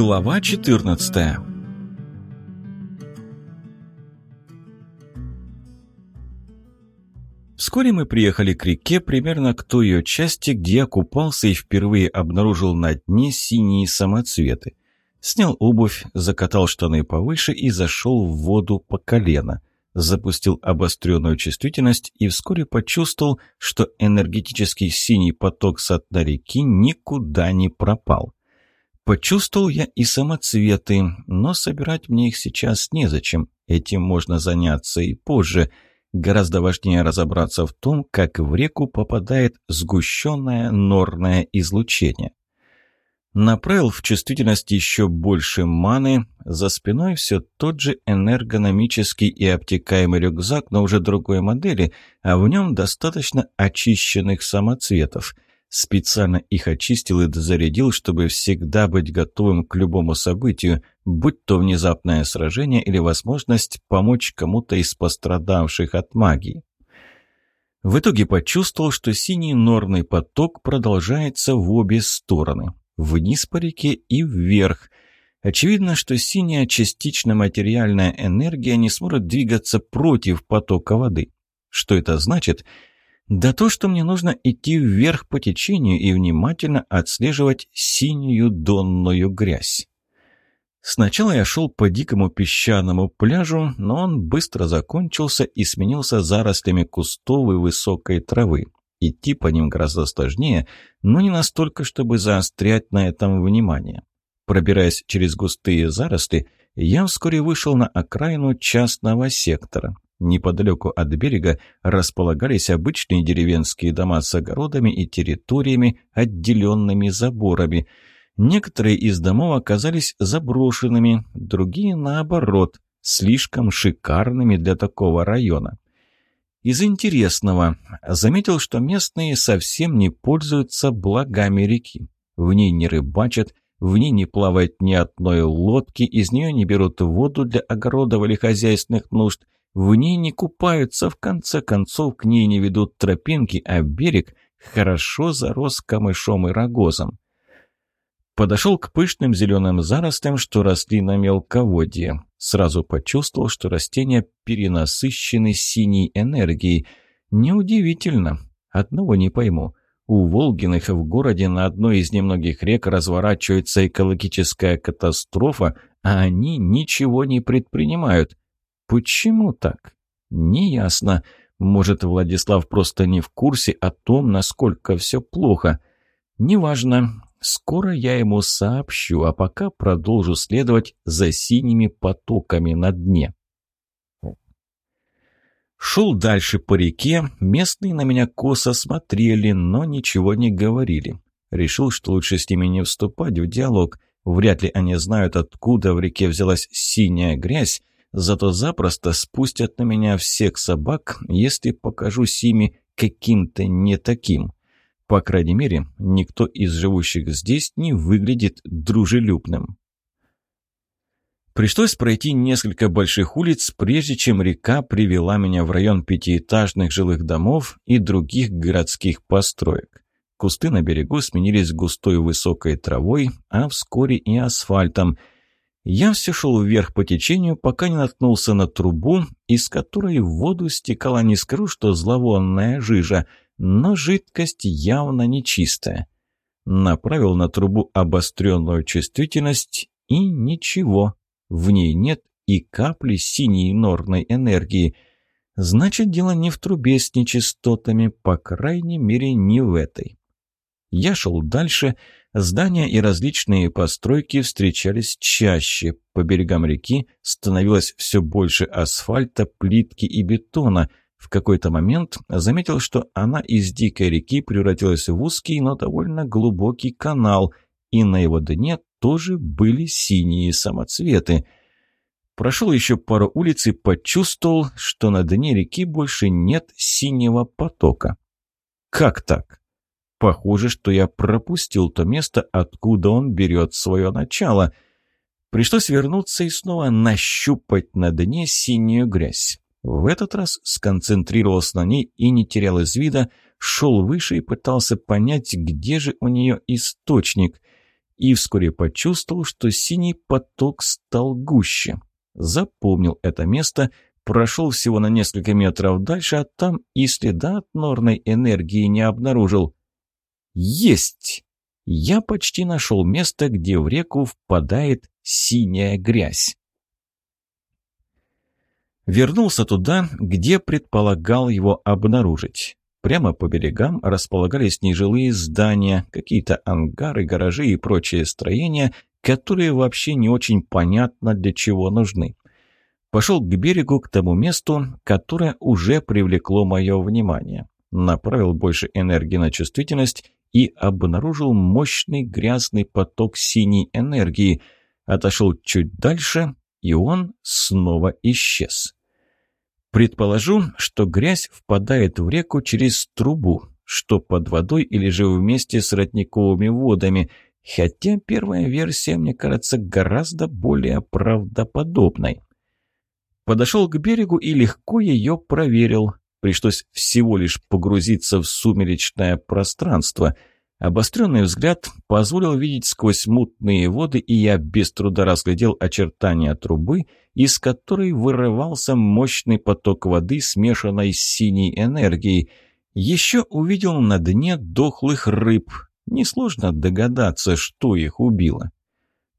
Глава 14 Вскоре мы приехали к реке, примерно к той ее части, где я купался и впервые обнаружил на дне синие самоцветы. Снял обувь, закатал штаны повыше и зашел в воду по колено. Запустил обостренную чувствительность и вскоре почувствовал, что энергетический синий поток с дна реки никуда не пропал. Почувствовал я и самоцветы, но собирать мне их сейчас незачем. Этим можно заняться и позже. Гораздо важнее разобраться в том, как в реку попадает сгущенное норное излучение. Направил в чувствительность еще больше маны, за спиной все тот же энергономический и обтекаемый рюкзак, но уже другой модели, а в нем достаточно очищенных самоцветов – Специально их очистил и дозарядил, чтобы всегда быть готовым к любому событию, будь то внезапное сражение или возможность помочь кому-то из пострадавших от магии. В итоге почувствовал, что синий норный поток продолжается в обе стороны, вниз по реке и вверх. Очевидно, что синяя частично материальная энергия не сможет двигаться против потока воды. Что это значит – да то, что мне нужно идти вверх по течению и внимательно отслеживать синюю донную грязь. Сначала я шел по дикому песчаному пляжу, но он быстро закончился и сменился зарослями кустов и высокой травы. Идти по ним гораздо сложнее, но не настолько, чтобы заострять на этом внимание. Пробираясь через густые заросли, я вскоре вышел на окраину частного сектора. Неподалеку от берега располагались обычные деревенские дома с огородами и территориями, отделенными заборами. Некоторые из домов оказались заброшенными, другие, наоборот, слишком шикарными для такого района. Из интересного заметил, что местные совсем не пользуются благами реки. В ней не рыбачат, в ней не плавает ни одной лодки, из нее не берут воду для огородов или хозяйственных нужд – в ней не купаются, в конце концов к ней не ведут тропинки, а берег хорошо зарос камышом и рогозом. Подошел к пышным зеленым зарослям, что росли на мелководье. Сразу почувствовал, что растения перенасыщены синей энергией. Неудивительно. Одного не пойму. У Волгиных в городе на одной из немногих рек разворачивается экологическая катастрофа, а они ничего не предпринимают. Почему так? Неясно. Может, Владислав просто не в курсе о том, насколько все плохо. Неважно. Скоро я ему сообщу, а пока продолжу следовать за синими потоками на дне. Шел дальше по реке, местные на меня косо смотрели, но ничего не говорили. Решил, что лучше с ними не вступать в диалог. Вряд ли они знают, откуда в реке взялась синяя грязь, Зато запросто спустят на меня всех собак, если покажусь ими каким-то не таким. По крайней мере, никто из живущих здесь не выглядит дружелюбным. Пришлось пройти несколько больших улиц, прежде чем река привела меня в район пятиэтажных жилых домов и других городских построек. Кусты на берегу сменились густой высокой травой, а вскоре и асфальтом – я все шел вверх по течению, пока не наткнулся на трубу, из которой в воду стекала не скажу, что зловонная жижа, но жидкость явно нечистая. Направил на трубу обостренную чувствительность, и ничего. В ней нет и капли синей норной энергии. Значит, дело не в трубе с нечистотами, по крайней мере, не в этой. Я шел дальше, Здания и различные постройки встречались чаще. По берегам реки становилось все больше асфальта, плитки и бетона. В какой-то момент заметил, что она из дикой реки превратилась в узкий, но довольно глубокий канал, и на его дне тоже были синие самоцветы. Прошел еще пару улиц и почувствовал, что на дне реки больше нет синего потока. Как так? Похоже, что я пропустил то место, откуда он берет свое начало. Пришлось вернуться и снова нащупать на дне синюю грязь. В этот раз сконцентрировался на ней и не терял из вида, шел выше и пытался понять, где же у нее источник. и вскоре почувствовал, что синий поток стал гуще. Запомнил это место, прошел всего на несколько метров дальше, а там и следа от норной энергии не обнаружил. Есть! Я почти нашел место, где в реку впадает синяя грязь. Вернулся туда, где предполагал его обнаружить. Прямо по берегам располагались нежилые здания, какие-то ангары, гаражи и прочие строения, которые вообще не очень понятно для чего нужны. Пошел к берегу, к тому месту, которое уже привлекло мое внимание. Направил больше энергии на чувствительность и обнаружил мощный грязный поток синей энергии. Отошел чуть дальше, и он снова исчез. Предположу, что грязь впадает в реку через трубу, что под водой или же вместе с родниковыми водами, хотя первая версия мне кажется гораздо более правдоподобной. Подошел к берегу и легко ее проверил. Пришлось всего лишь погрузиться в сумеречное пространство – Обостренный взгляд позволил видеть сквозь мутные воды, и я без труда разглядел очертания трубы, из которой вырывался мощный поток воды, смешанной с синей энергией. Еще увидел на дне дохлых рыб. Несложно догадаться, что их убило.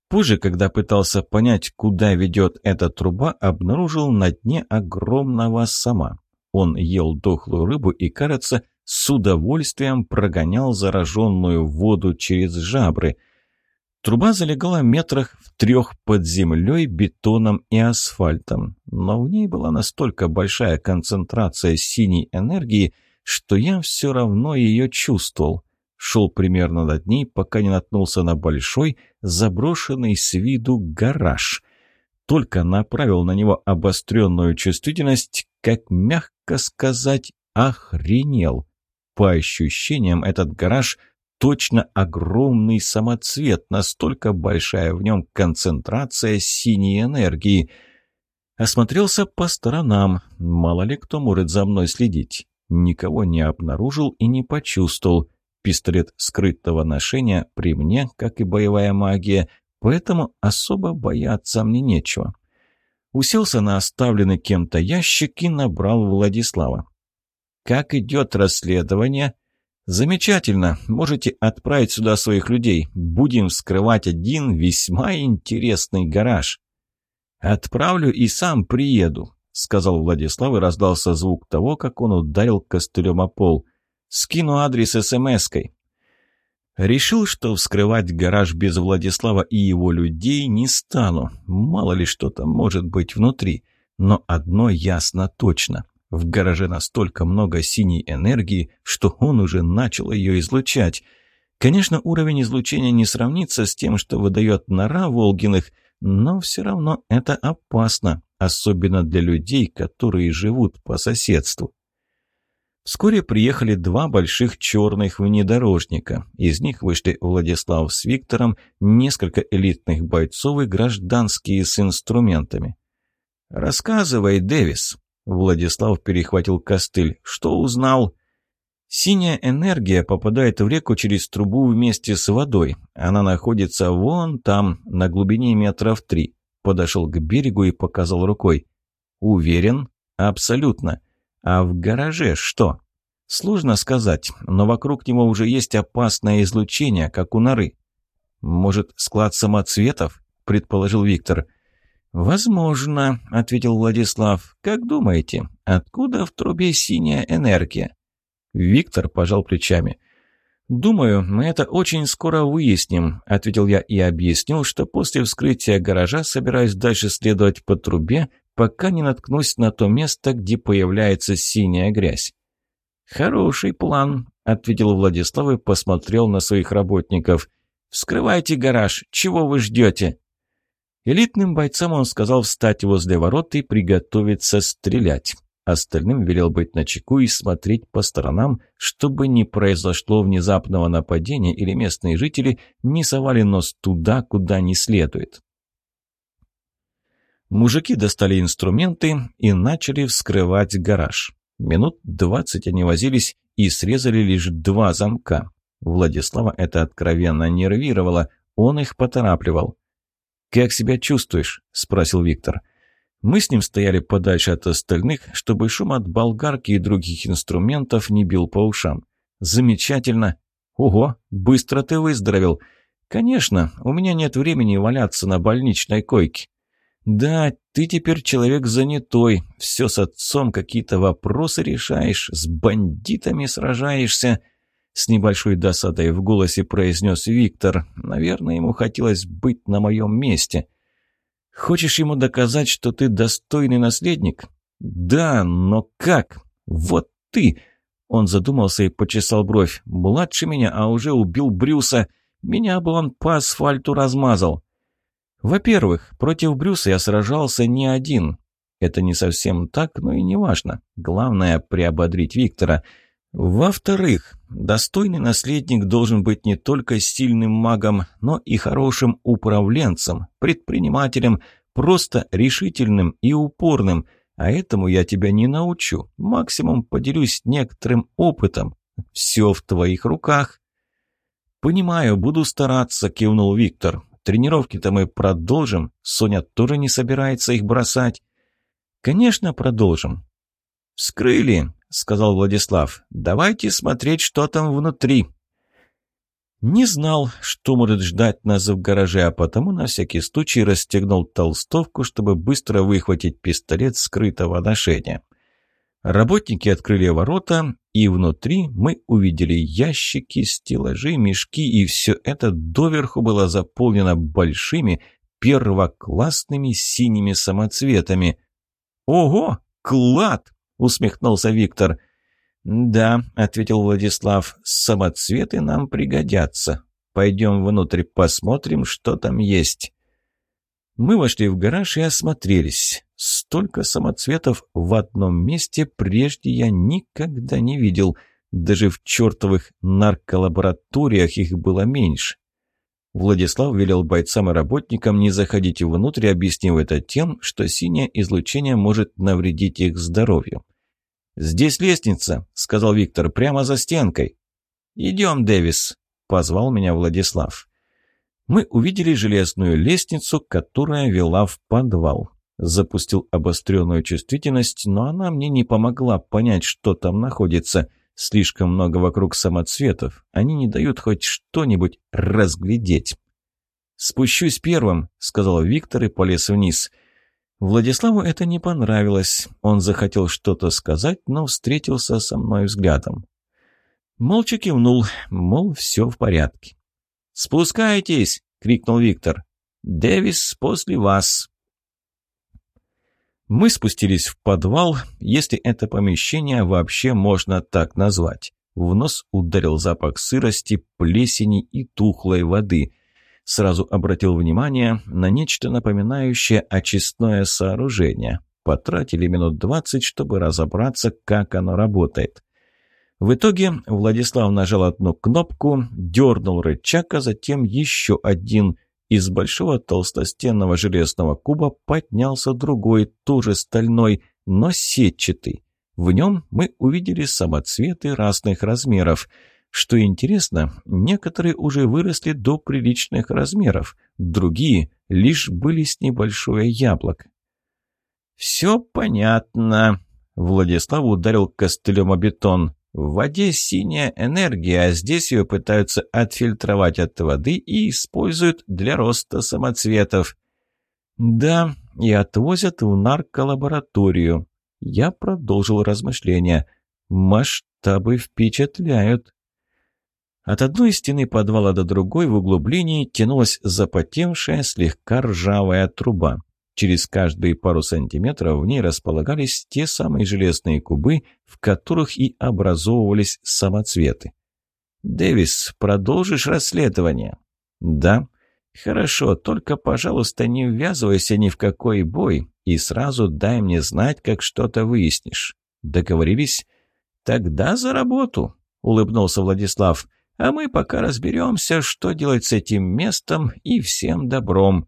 Позже, когда пытался понять, куда ведет эта труба, обнаружил на дне огромного сама. Он ел дохлую рыбу и, кажется, с удовольствием прогонял зараженную воду через жабры. Труба залегала метрах в трех под землей, бетоном и асфальтом, но в ней была настолько большая концентрация синей энергии, что я все равно ее чувствовал. Шел примерно над ней, пока не наткнулся на большой, заброшенный с виду гараж. Только направил на него обостренную чувствительность, как мягко сказать, охренел. По ощущениям, этот гараж точно огромный самоцвет, настолько большая в нем концентрация синей энергии. Осмотрелся по сторонам, мало ли кто может за мной следить. Никого не обнаружил и не почувствовал. Пистолет скрытого ношения при мне, как и боевая магия, поэтому особо бояться мне нечего. Уселся на оставленный кем-то ящик и набрал Владислава. Как идет расследование? Замечательно. Можете отправить сюда своих людей. Будем вскрывать один весьма интересный гараж. Отправлю и сам приеду, сказал Владислав и раздался звук того, как он ударил костылем о пол. Скину адрес смс-кой. Решил, что вскрывать гараж без Владислава и его людей не стану. Мало ли что там может быть внутри. Но одно ясно точно. В гараже настолько много синей энергии, что он уже начал ее излучать. Конечно, уровень излучения не сравнится с тем, что выдает нора Волгиных, но все равно это опасно, особенно для людей, которые живут по соседству. Вскоре приехали два больших черных внедорожника. Из них вышли Владислав с Виктором, несколько элитных бойцов и гражданские с инструментами. «Рассказывай, Дэвис», Владислав перехватил костыль. «Что узнал?» «Синяя энергия попадает в реку через трубу вместе с водой. Она находится вон там, на глубине метров три». Подошел к берегу и показал рукой. «Уверен?» «Абсолютно. А в гараже что?» «Сложно сказать, но вокруг него уже есть опасное излучение, как у норы». «Может, склад самоцветов?» – предположил Виктор. «Возможно», — ответил Владислав. «Как думаете, откуда в трубе синяя энергия?» Виктор пожал плечами. «Думаю, мы это очень скоро выясним», — ответил я и объяснил, что после вскрытия гаража собираюсь дальше следовать по трубе, пока не наткнусь на то место, где появляется синяя грязь. «Хороший план», — ответил Владислав и посмотрел на своих работников. «Вскрывайте гараж. Чего вы ждете?» Элитным бойцам он сказал встать возле ворот и приготовиться стрелять. Остальным велел быть начеку и смотреть по сторонам, чтобы не произошло внезапного нападения или местные жители не совали нос туда, куда не следует. Мужики достали инструменты и начали вскрывать гараж. Минут двадцать они возились и срезали лишь два замка. Владислава это откровенно нервировало. Он их поторапливал. «Как себя чувствуешь?» – спросил Виктор. Мы с ним стояли подальше от остальных, чтобы шум от болгарки и других инструментов не бил по ушам. «Замечательно!» «Ого, быстро ты выздоровел!» «Конечно, у меня нет времени валяться на больничной койке». «Да, ты теперь человек занятой, все с отцом какие-то вопросы решаешь, с бандитами сражаешься». С небольшой досадой в голосе произнес Виктор. «Наверное, ему хотелось быть на моем месте». «Хочешь ему доказать, что ты достойный наследник?» «Да, но как? Вот ты!» Он задумался и почесал бровь. «Младше меня, а уже убил Брюса. Меня бы он по асфальту размазал». Во-первых, против Брюса я сражался не один. Это не совсем так, но и не важно. Главное – приободрить Виктора. Во-вторых, достойный наследник должен быть не только сильным магом, но и хорошим управленцем, предпринимателем, просто решительным и упорным. А этому я тебя не научу. Максимум поделюсь некоторым опытом. Все в твоих руках. «Понимаю, буду стараться», – кивнул Виктор. Тренировки-то мы продолжим. Соня тоже не собирается их бросать. Конечно, продолжим. Вскрыли, сказал Владислав. Давайте смотреть, что там внутри. Не знал, что может ждать нас в гараже, а потому на всякий случай расстегнул толстовку, чтобы быстро выхватить пистолет скрытого ношения. Работники открыли ворота, и внутри мы увидели ящики, стеллажи, мешки, и все это доверху было заполнено большими первоклассными синими самоцветами. «Ого, клад!» — усмехнулся Виктор. «Да», — ответил Владислав, — «самоцветы нам пригодятся. Пойдем внутрь посмотрим, что там есть». Мы вошли в гараж и осмотрелись. Столько самоцветов в одном месте прежде я никогда не видел. Даже в чертовых нарколабораториях их было меньше. Владислав велел бойцам и работникам не заходить внутрь, объяснив это тем, что синее излучение может навредить их здоровью. «Здесь лестница», — сказал Виктор, — «прямо за стенкой». «Идем, Дэвис», — позвал меня Владислав мы увидели железную лестницу, которая вела в подвал. Запустил обостренную чувствительность, но она мне не помогла понять, что там находится. Слишком много вокруг самоцветов. Они не дают хоть что-нибудь разглядеть. «Спущусь первым», — сказал Виктор и полез вниз. Владиславу это не понравилось. Он захотел что-то сказать, но встретился со мной взглядом. Молча кивнул, мол, все в порядке. «Спускайтесь!» — крикнул Виктор. «Дэвис после вас!» Мы спустились в подвал, если это помещение вообще можно так назвать. В нос ударил запах сырости, плесени и тухлой воды. Сразу обратил внимание на нечто напоминающее очистное сооружение. Потратили минут двадцать, чтобы разобраться, как оно работает. В итоге Владислав нажал одну кнопку, дернул рычаг, а затем еще один. Из большого толстостенного железного куба поднялся другой, тоже стальной, но сетчатый. В нем мы увидели самоцветы разных размеров. Что интересно, некоторые уже выросли до приличных размеров, другие лишь были с небольшое яблоко. «Все понятно», — Владислав ударил костылем о бетон. В воде синяя энергия, а здесь ее пытаются отфильтровать от воды и используют для роста самоцветов. Да, и отвозят в нарколабораторию. Я продолжил размышления. Масштабы впечатляют. От одной стены подвала до другой в углублении тянулась запотевшая, слегка ржавая труба. Через каждые пару сантиметров в ней располагались те самые железные кубы, в которых и образовывались самоцветы. «Дэвис, продолжишь расследование?» «Да». «Хорошо, только, пожалуйста, не ввязывайся ни в какой бой и сразу дай мне знать, как что-то выяснишь. Договорились?» «Тогда за работу», — улыбнулся Владислав. «А мы пока разберемся, что делать с этим местом и всем добром»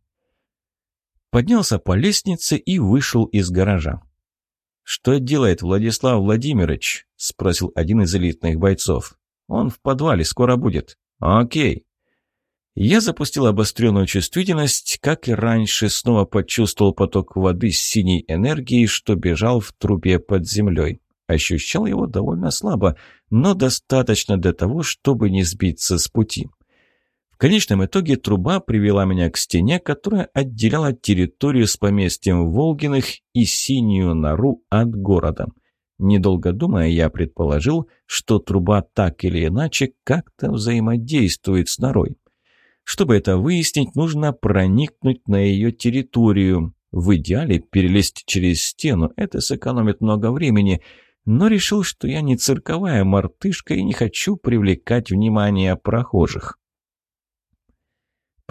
поднялся по лестнице и вышел из гаража. «Что делает Владислав Владимирович?» – спросил один из элитных бойцов. «Он в подвале, скоро будет». «Окей». Я запустил обостренную чувствительность, как и раньше, снова почувствовал поток воды с синей энергией, что бежал в трубе под землей. Ощущал его довольно слабо, но достаточно для того, чтобы не сбиться с пути. Конечном итоге труба привела меня к стене, которая отделяла территорию с поместьем Волгиных и синюю нору от города. Недолго думая, я предположил, что труба так или иначе как-то взаимодействует с норой. Чтобы это выяснить, нужно проникнуть на ее территорию. В идеале перелезть через стену, это сэкономит много времени. Но решил, что я не цирковая мартышка и не хочу привлекать внимание прохожих.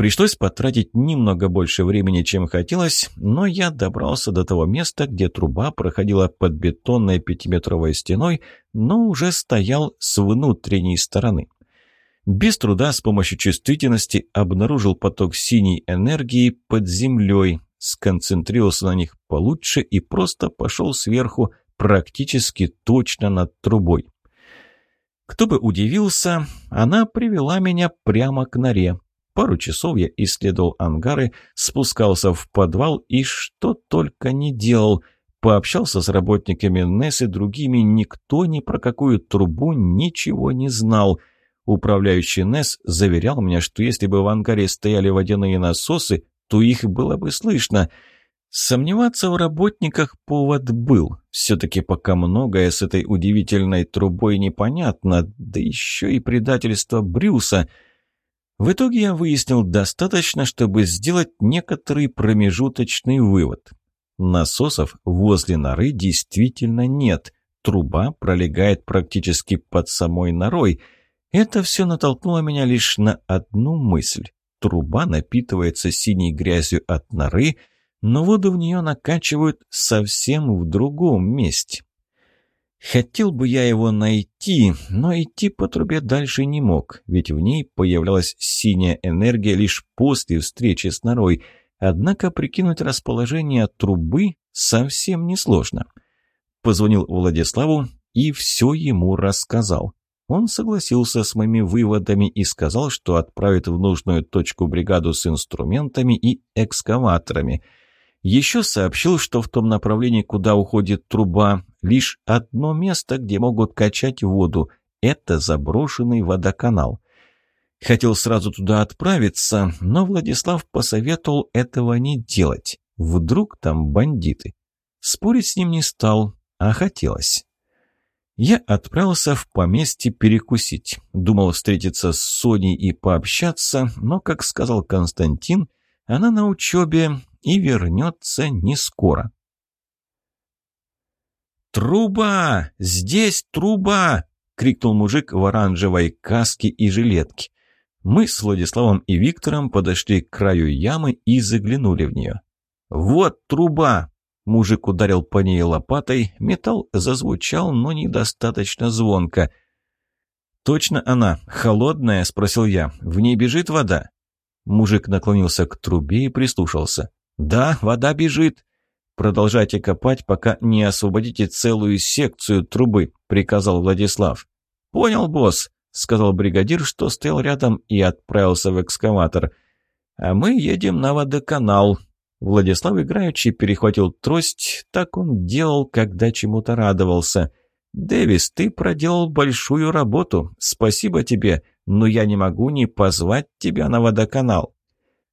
Пришлось потратить немного больше времени, чем хотелось, но я добрался до того места, где труба проходила под бетонной пятиметровой стеной, но уже стоял с внутренней стороны. Без труда с помощью чувствительности обнаружил поток синей энергии под землей, сконцентрировался на них получше и просто пошел сверху практически точно над трубой. Кто бы удивился, она привела меня прямо к норе. Пару часов я исследовал ангары, спускался в подвал и что только не делал. Пообщался с работниками НЭС и другими, никто ни про какую трубу ничего не знал – Управляющий НЭС заверял меня, что если бы в ангаре стояли водяные насосы, то их было бы слышно. Сомневаться в работниках повод был. Все-таки пока многое с этой удивительной трубой непонятно, да еще и предательство Брюса. В итоге я выяснил достаточно, чтобы сделать некоторый промежуточный вывод. Насосов возле норы действительно нет. Труба пролегает практически под самой норой – это все натолкнуло меня лишь на одну мысль. Труба напитывается синей грязью от норы, но воду в нее накачивают совсем в другом месте. Хотел бы я его найти, но идти по трубе дальше не мог, ведь в ней появлялась синяя энергия лишь после встречи с норой. Однако прикинуть расположение трубы совсем несложно. Позвонил Владиславу и все ему рассказал. Он согласился с моими выводами и сказал, что отправит в нужную точку бригаду с инструментами и экскаваторами. Еще сообщил, что в том направлении, куда уходит труба, лишь одно место, где могут качать воду. Это заброшенный водоканал. Хотел сразу туда отправиться, но Владислав посоветовал этого не делать. Вдруг там бандиты. Спорить с ним не стал, а хотелось. Я отправился в поместье перекусить. Думал встретиться с Соней и пообщаться, но, как сказал Константин, она на учебе и вернется не скоро. «Труба! Здесь труба!» — крикнул мужик в оранжевой каске и жилетке. Мы с Владиславом и Виктором подошли к краю ямы и заглянули в нее. «Вот труба! Мужик ударил по ней лопатой, металл зазвучал, но недостаточно звонко. «Точно она, холодная?» – спросил я. «В ней бежит вода?» Мужик наклонился к трубе и прислушался. «Да, вода бежит. Продолжайте копать, пока не освободите целую секцию трубы», – приказал Владислав. «Понял, босс», – сказал бригадир, что стоял рядом и отправился в экскаватор. «А мы едем на водоканал», Владислав играючи перехватил трость, так он делал, когда чему-то радовался. «Дэвис, ты проделал большую работу, спасибо тебе, но я не могу не позвать тебя на водоканал».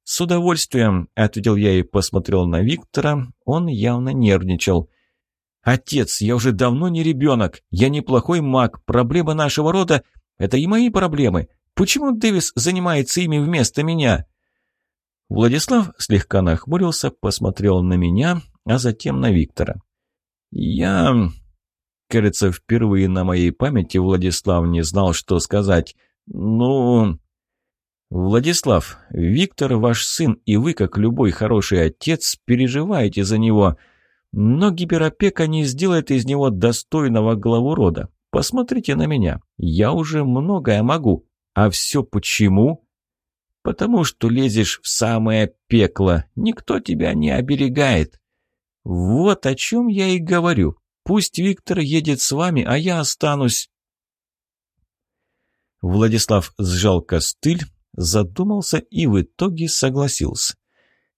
«С удовольствием», — ответил я и посмотрел на Виктора, он явно нервничал. «Отец, я уже давно не ребенок, я неплохой маг, проблема нашего рода — это и мои проблемы. Почему Дэвис занимается ими вместо меня?» Владислав слегка нахмурился, посмотрел на меня, а затем на Виктора. «Я...» Кажется, впервые на моей памяти Владислав не знал, что сказать. «Ну...» «Владислав, Виктор ваш сын, и вы, как любой хороший отец, переживаете за него. Но гиперопека не сделает из него достойного главу рода. Посмотрите на меня. Я уже многое могу. А все почему?» потому что лезешь в самое пекло. Никто тебя не оберегает. Вот о чем я и говорю. Пусть Виктор едет с вами, а я останусь. Владислав сжал костыль Задумался и в итоге согласился.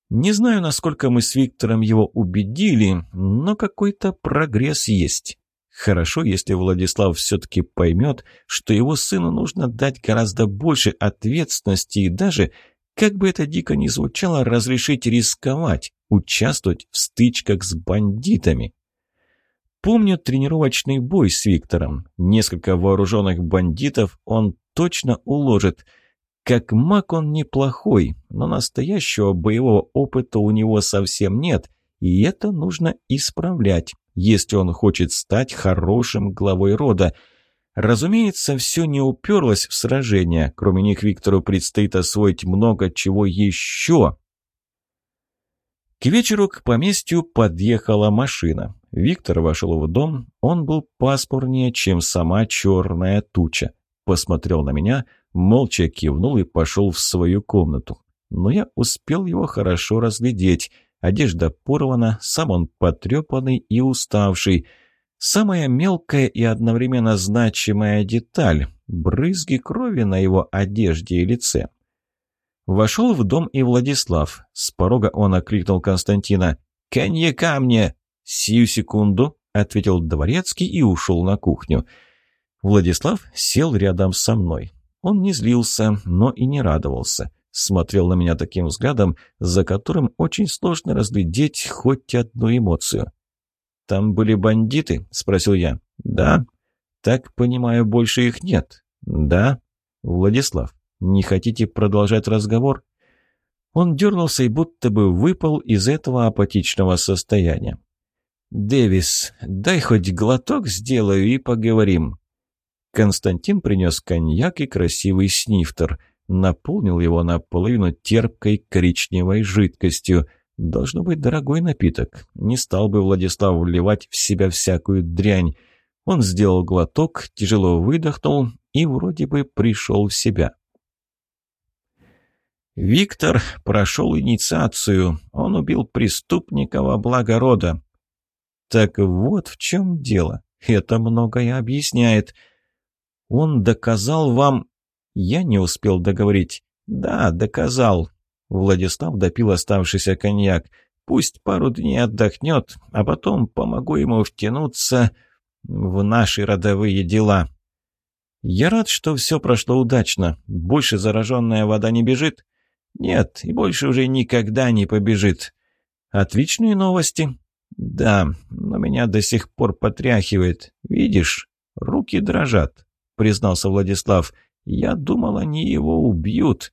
Не знаю, насколько мы с Виктором его убедили, но какой-то прогресс есть. Хорошо, если Владислав все-таки поймет, что его сыну нужно дать гораздо больше ответственности и даже, как бы это дико ни звучало, разрешить рисковать, участвовать в стычках с бандитами. Помню тренировочный бой с Виктором. Несколько вооруженных бандитов он точно уложит. Как маг он неплохой, но настоящего боевого опыта у него совсем нет, и это нужно исправлять, если он хочет стать хорошим главой рода. Разумеется, все не уперлось в сражение. Кроме них Виктору предстоит освоить много чего еще. К вечеру к поместью подъехала машина. Виктор вошел в дом, он был пасмурнее, чем сама черная туча. Посмотрел на меня, молча кивнул и пошел в свою комнату. Но я успел его хорошо разглядеть. Одежда порвана, сам он потрепанный и уставший. Самая мелкая и одновременно значимая деталь – брызги крови на его одежде и лице. Вошел в дом и Владислав. С порога он окликнул Константина. «Коньяка мне!» «Сию секунду», — ответил Дворецкий и ушел на кухню. Владислав сел рядом со мной. Он не злился, но и не радовался. Смотрел на меня таким взглядом, за которым очень сложно разглядеть хоть одну эмоцию. «Там были бандиты?» — спросил я. «Да». «Так, понимаю, больше их нет?» «Да». «Владислав, не хотите продолжать разговор?» Он дернулся и будто бы выпал из этого апатичного состояния. «Дэвис, дай хоть глоток сделаю и поговорим». Константин принес коньяк и красивый снифтер. Наполнил его наполовину терпкой коричневой жидкостью. Должно быть дорогой напиток. Не стал бы Владислав вливать в себя всякую дрянь. Он сделал глоток, тяжело выдохнул и вроде бы пришел в себя. Виктор прошел инициацию. Он убил преступника во благо рода. Так вот в чем дело. Это многое объясняет. Он доказал вам... Я не успел договорить. Да, доказал. Владислав допил оставшийся коньяк. Пусть пару дней отдохнет, а потом помогу ему втянуться в наши родовые дела. Я рад, что все прошло удачно. Больше зараженная вода не бежит? Нет, и больше уже никогда не побежит. Отличные новости. «Да, но меня до сих пор потряхивает. Видишь, руки дрожат», — признался Владислав. «Я думал, они его убьют.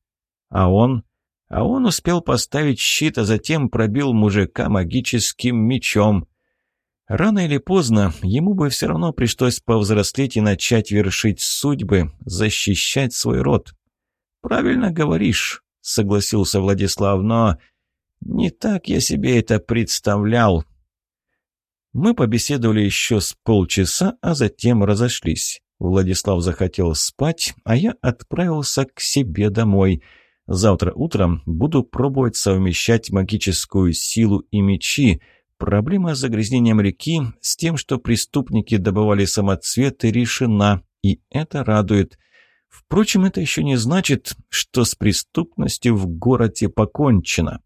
А он...» А он успел поставить щит, а затем пробил мужика магическим мечом. Рано или поздно ему бы все равно пришлось повзрослеть и начать вершить судьбы, защищать свой род. «Правильно говоришь», — согласился Владислав, — «но не так я себе это представлял». Мы побеседовали еще с полчаса, а затем разошлись. Владислав захотел спать, а я отправился к себе домой. Завтра утром буду пробовать совмещать магическую силу и мечи. Проблема с загрязнением реки, с тем, что преступники добывали самоцветы, решена, и это радует. Впрочем, это еще не значит, что с преступностью в городе покончено.